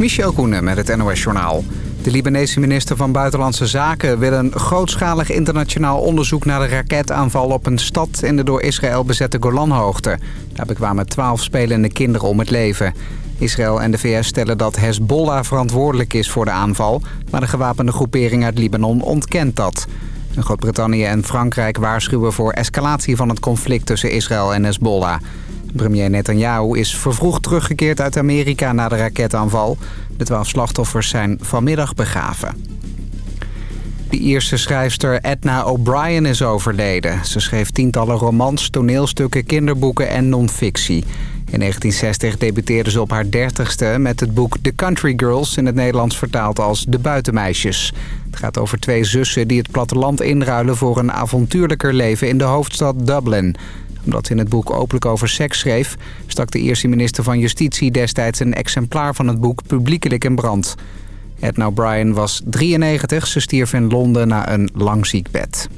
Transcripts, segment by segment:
Michel Koenen met het NOS-journaal. De Libanese minister van Buitenlandse Zaken wil een grootschalig internationaal onderzoek naar de raketaanval op een stad in de door Israël bezette Golanhoogte. Daar bekwamen twaalf spelende kinderen om het leven. Israël en de VS stellen dat Hezbollah verantwoordelijk is voor de aanval, maar de gewapende groepering uit Libanon ontkent dat. Groot-Brittannië en Frankrijk waarschuwen voor escalatie van het conflict tussen Israël en Hezbollah. Premier Netanyahu is vervroegd teruggekeerd uit Amerika na de raketaanval. De twaalf slachtoffers zijn vanmiddag begraven. De Ierse schrijfster Edna O'Brien is overleden. Ze schreef tientallen romans, toneelstukken, kinderboeken en non-fictie. In 1960 debuteerde ze op haar dertigste met het boek The Country Girls... in het Nederlands vertaald als De Buitenmeisjes. Het gaat over twee zussen die het platteland inruilen... voor een avontuurlijker leven in de hoofdstad Dublin omdat ze in het boek openlijk over seks schreef... stak de eerste minister van Justitie destijds een exemplaar van het boek publiekelijk in brand. Edna O'Brien was 93, ze stierf in Londen na een lang ziekbed.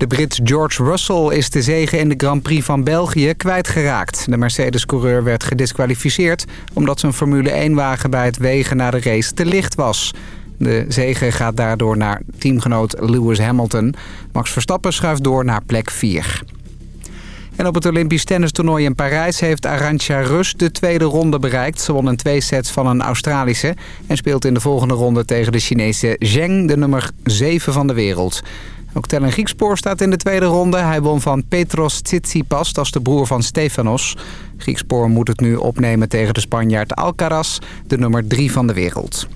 De Brit George Russell is de zege in de Grand Prix van België kwijtgeraakt. De Mercedes-coureur werd gedisqualificeerd omdat zijn Formule 1-wagen bij het wegen naar de race te licht was. De zege gaat daardoor naar teamgenoot Lewis Hamilton. Max Verstappen schuift door naar plek 4. En op het Olympisch tennistoernooi in Parijs heeft Arantxa Rus de tweede ronde bereikt. Ze won in twee sets van een Australische en speelt in de volgende ronde tegen de Chinese Zheng, de nummer 7 van de wereld. Ook Tellen Griekspoor staat in de tweede ronde. Hij won van Petros Tsitsipas, dat is de broer van Stefanos. Griekspoor moet het nu opnemen tegen de Spanjaard Alcaraz, de nummer 3 van de wereld.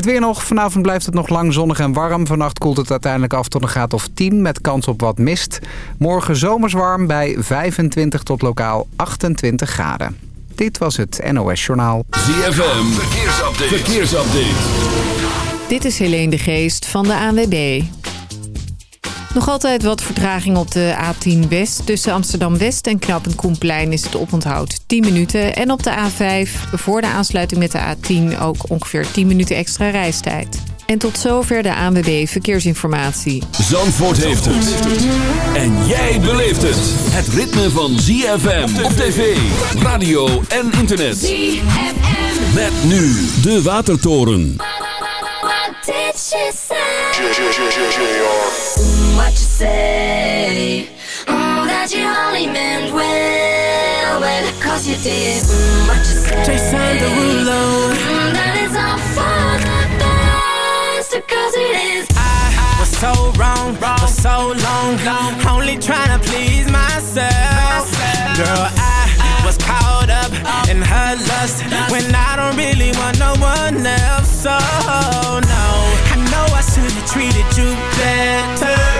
Het weer nog. Vanavond blijft het nog lang zonnig en warm. Vannacht koelt het uiteindelijk af tot een graad of 10 met kans op wat mist. Morgen zomers warm bij 25 tot lokaal 28 graden. Dit was het NOS Journaal. ZFM. Verkeersupdate. Verkeersupdate. Dit is Helene de Geest van de ANWB. Nog altijd wat vertraging op de A10 West. Tussen Amsterdam-West en Knappend Koenplein is het oponthoud 10 minuten. En op de A5 voor de aansluiting met de A10 ook ongeveer 10 minuten extra reistijd. En tot zover de ANWB Verkeersinformatie. Zandvoort heeft het. En jij beleeft het. Het ritme van ZFM op tv, radio en internet. ZFM. Met nu de Watertoren. What did she say? What you say? Oh, that you only meant well, well, cause you did. what you say? Jason Derulo. Mm, that is all for the best, cause it is. I was so wrong, wrong for so long, long. Only trying to please myself. myself. Girl, I was caught up in her lust when I don't really want no one else. So, no I know I should've treated you better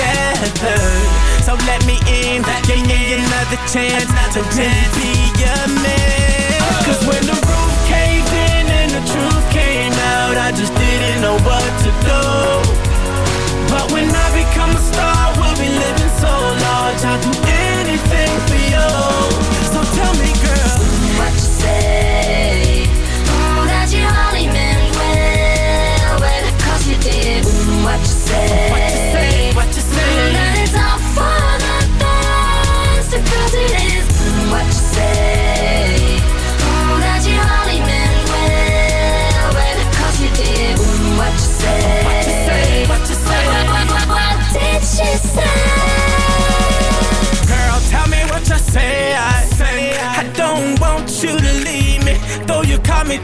together. So let me in, give me another chance To really be your man. Cause when the roof caved in and the truth came out I just didn't know what to do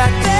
para qué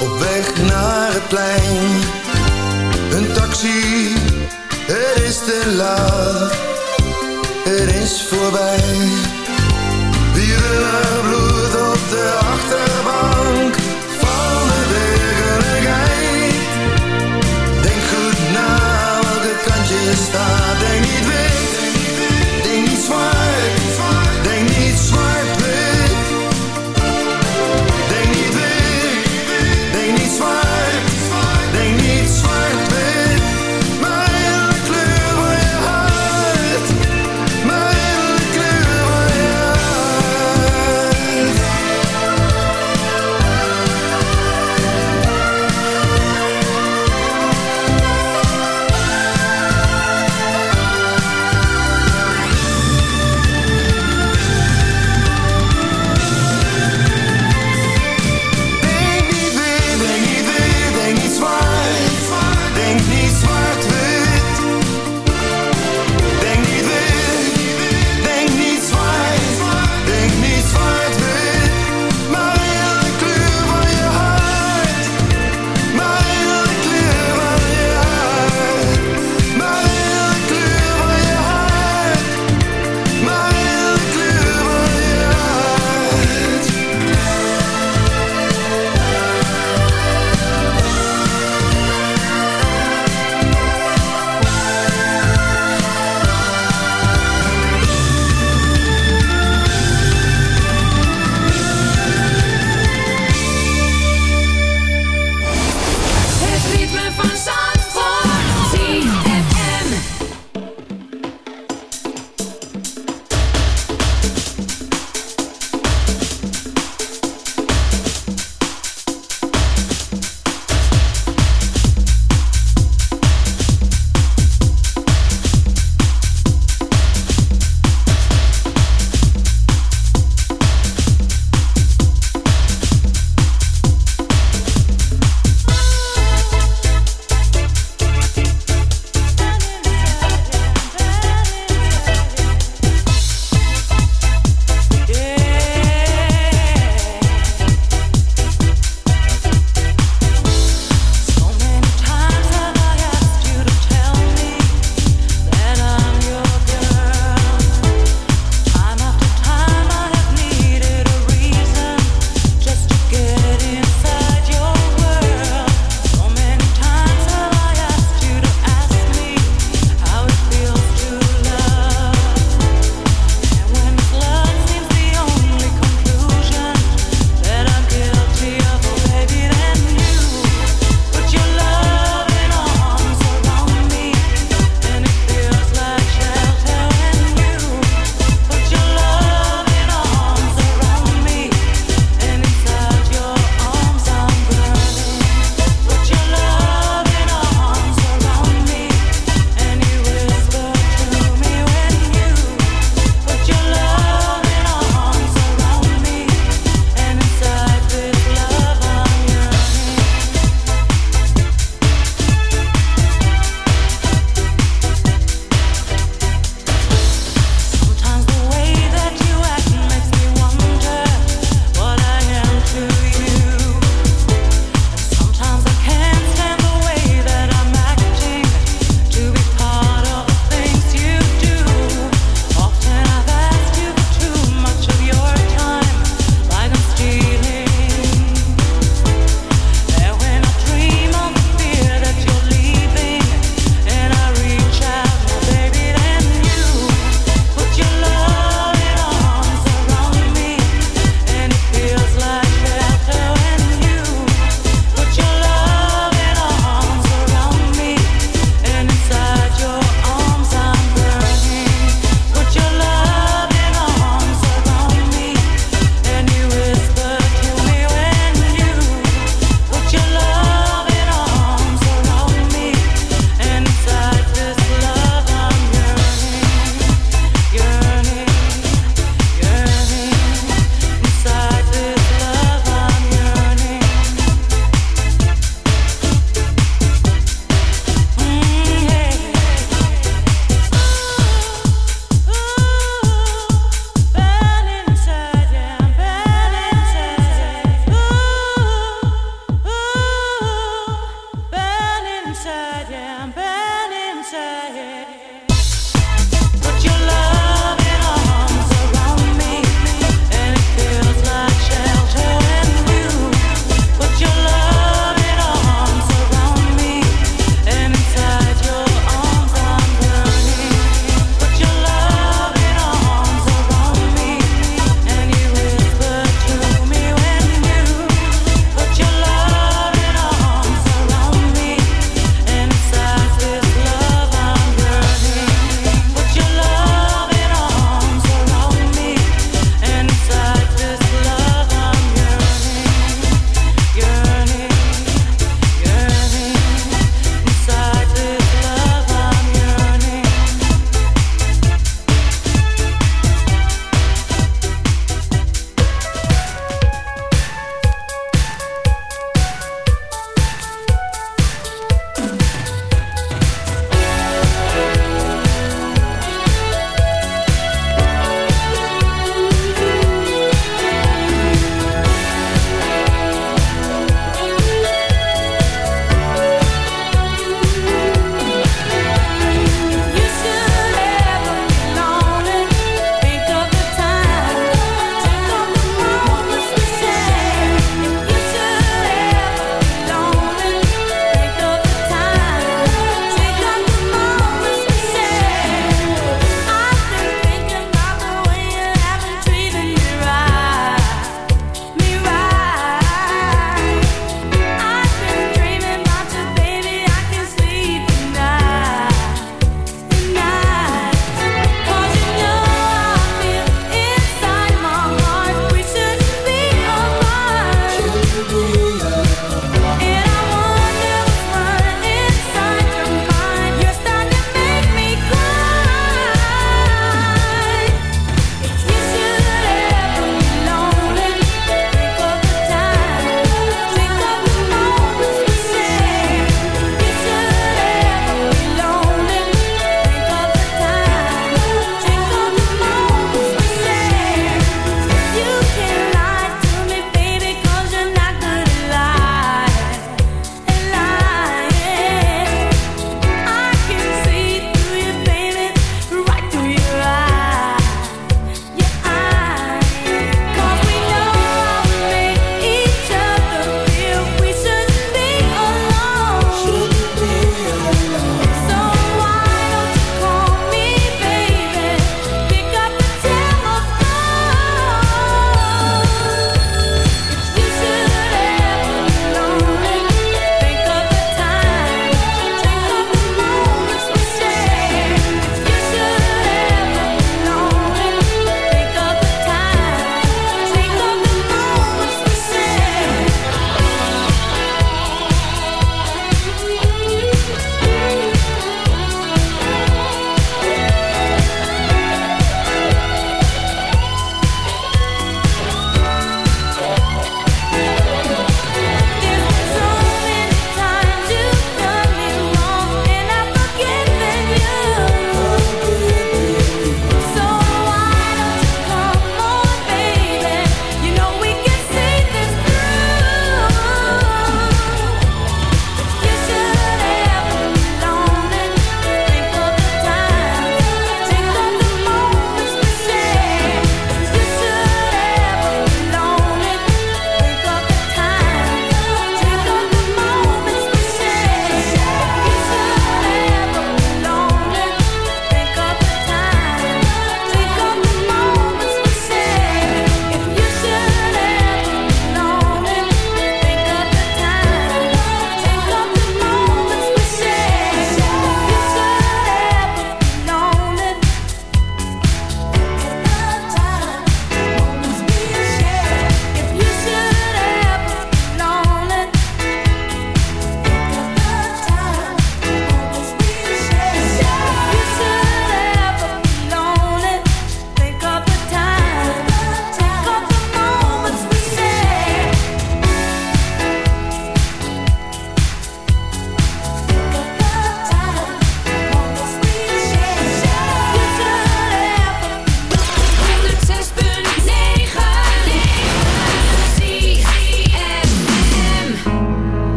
Op weg naar het plein.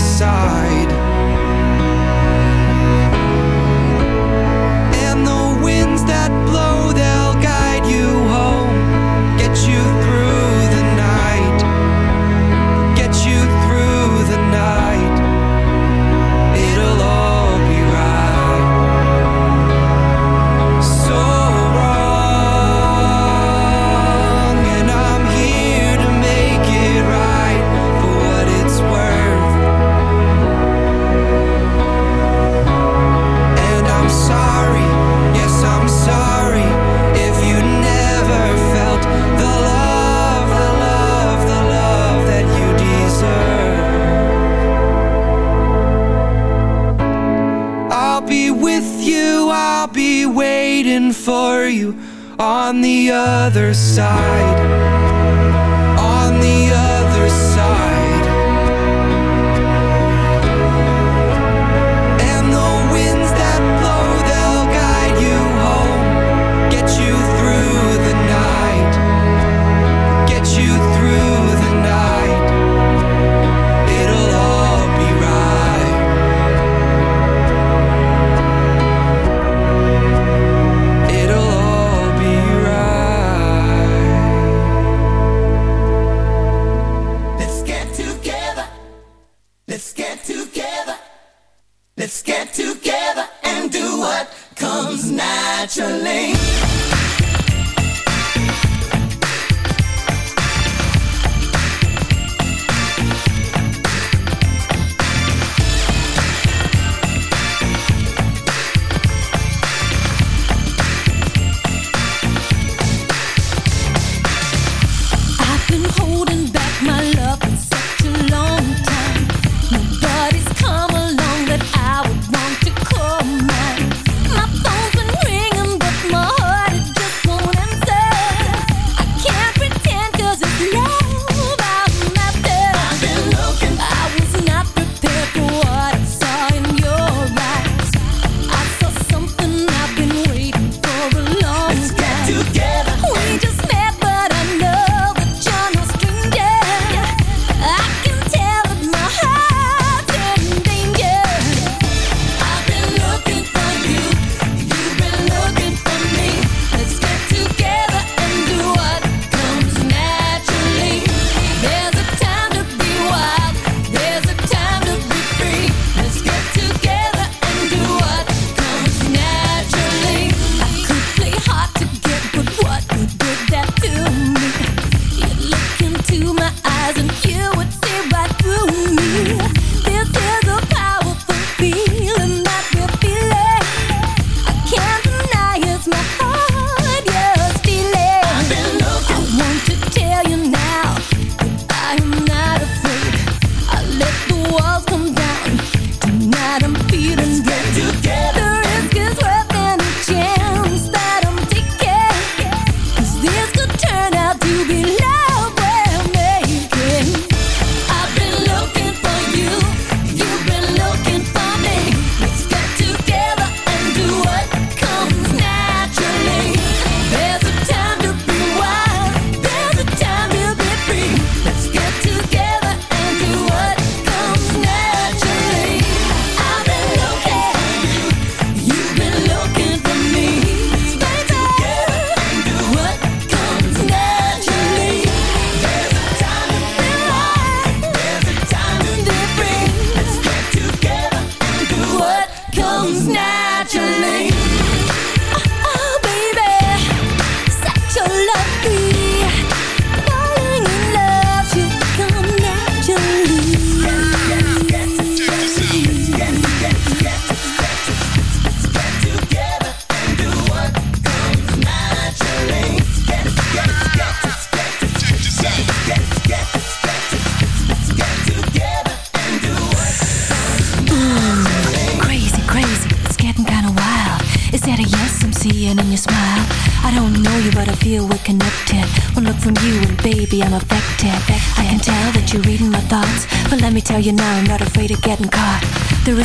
side.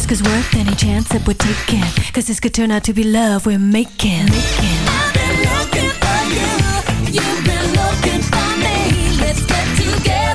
ask is worth any chance that we're taking. Cause this could turn out to be love we're making, making. I've been looking for you. You've been looking for me. Let's get together.